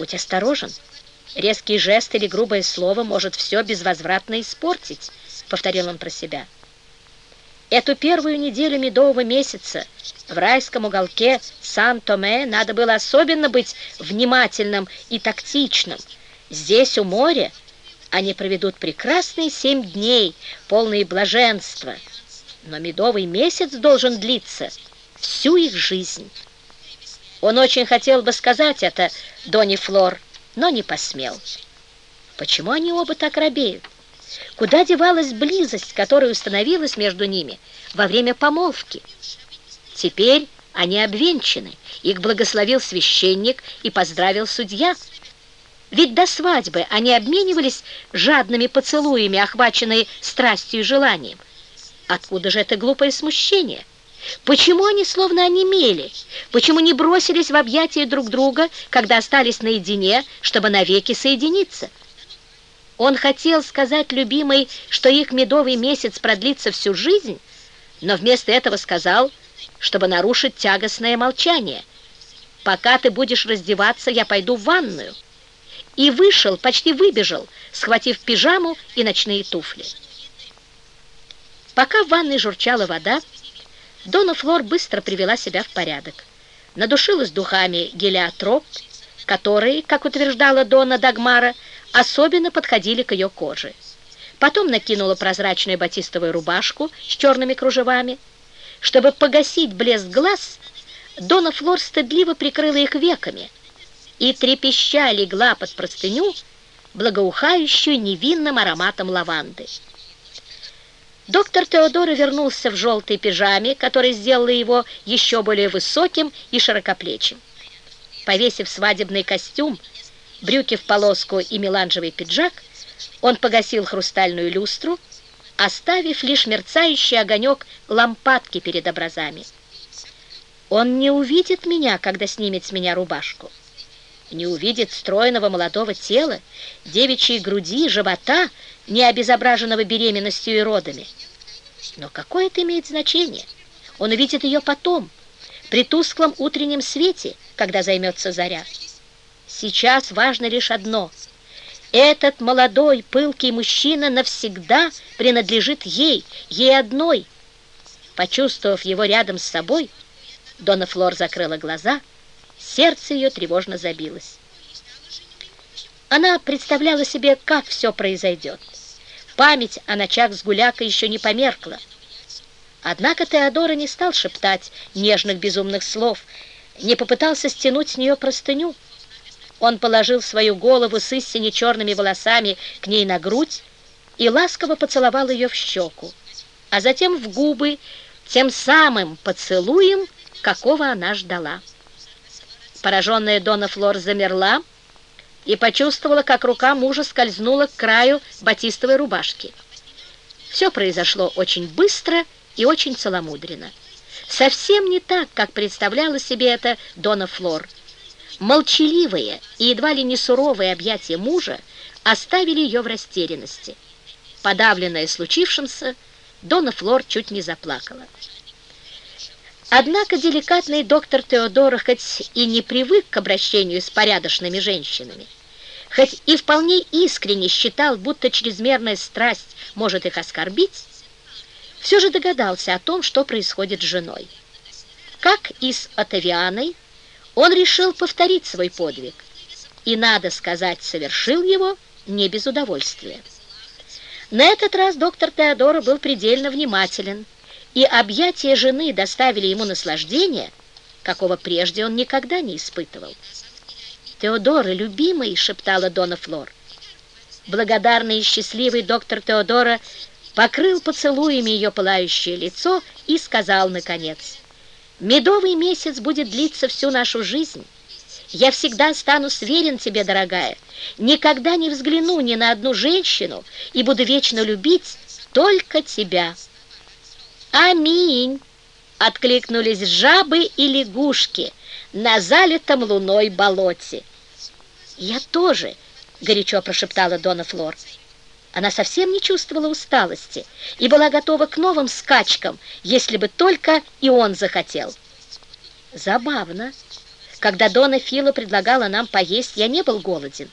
Будь осторожен. Резкий жест или грубое слово может все безвозвратно испортить, повторил он про себя. Эту первую неделю медового месяца в райском уголке Сан-Томе надо было особенно быть внимательным и тактичным. Здесь, у моря, они проведут прекрасные семь дней, полные блаженства. Но медовый месяц должен длиться всю их жизнь. Он очень хотел бы сказать это Донни Флор, но не посмел. Почему они оба так робеют? Куда девалась близость, которая установилась между ними во время помолвки? Теперь они обвенчаны, их благословил священник и поздравил судья. Ведь до свадьбы они обменивались жадными поцелуями, охваченные страстью и желанием. Откуда же это глупое смущение? Почему они словно онемели? Почему не бросились в объятия друг друга, когда остались наедине, чтобы навеки соединиться? Он хотел сказать любимой, что их медовый месяц продлится всю жизнь, но вместо этого сказал, чтобы нарушить тягостное молчание. «Пока ты будешь раздеваться, я пойду в ванную». И вышел, почти выбежал, схватив пижаму и ночные туфли. Пока в ванной журчала вода, Дона Флор быстро привела себя в порядок. Надушилась духами гелиотроп, которые, как утверждала Дона Дагмара, особенно подходили к ее коже. Потом накинула прозрачную батистовую рубашку с черными кружевами. Чтобы погасить блеск глаз, Дона Флор стыдливо прикрыла их веками и трепеща легла под простыню, благоухающую невинным ароматом лаванды. Доктор Теодора вернулся в желтой пижаме, которая сделала его еще более высоким и широкоплечим. Повесив свадебный костюм, брюки в полоску и меланжевый пиджак, он погасил хрустальную люстру, оставив лишь мерцающий огонек лампадки перед образами. Он не увидит меня, когда снимет с меня рубашку. Не увидит стройного молодого тела, девичьей груди, живота, не обезображенного беременностью и родами. Но какое это имеет значение? Он увидит ее потом, при тусклом утреннем свете, когда займется заря. Сейчас важно лишь одно. Этот молодой, пылкий мужчина навсегда принадлежит ей, ей одной. Почувствовав его рядом с собой, Дона Флор закрыла глаза, сердце ее тревожно забилось. Она представляла себе, как все произойдет. Память о ночах с Гулякой еще не померкла. Однако Теодора не стал шептать нежных безумных слов, не попытался стянуть с нее простыню. Он положил свою голову с истине черными волосами к ней на грудь и ласково поцеловал ее в щеку, а затем в губы тем самым поцелуем, какого она ждала. Пораженная Дона Флор замерла и почувствовала, как рука мужа скользнула к краю батистовой рубашки. Все произошло очень быстро и очень целомудренно. Совсем не так, как представляла себе это Дона Флор. Молчаливые и едва ли не суровые объятия мужа оставили ее в растерянности. Подавленная случившимся, Дона Флор чуть не заплакала. Однако деликатный доктор Теодора хоть и не привык к обращению с порядочными женщинами, хоть и вполне искренне считал, будто чрезмерная страсть может их оскорбить, все же догадался о том, что происходит с женой. Как и с Отавианой, он решил повторить свой подвиг, и, надо сказать, совершил его не без удовольствия. На этот раз доктор Теодора был предельно внимателен, и объятия жены доставили ему наслаждение, какого прежде он никогда не испытывал. «Теодора, любимый!» — шептала Дона Флор. Благодарный и счастливый доктор Теодора покрыл поцелуями ее пылающее лицо и сказал, наконец, Медовый месяц будет длиться всю нашу жизнь. Я всегда останусь верен тебе, дорогая. Никогда не взгляну ни на одну женщину и буду вечно любить только тебя. Аминь! Откликнулись жабы и лягушки на залитом луной болоте. Я тоже, горячо прошептала Дона Флор. Она совсем не чувствовала усталости и была готова к новым скачкам, если бы только и он захотел. Забавно. Когда Дона Фила предлагала нам поесть, я не был голоден.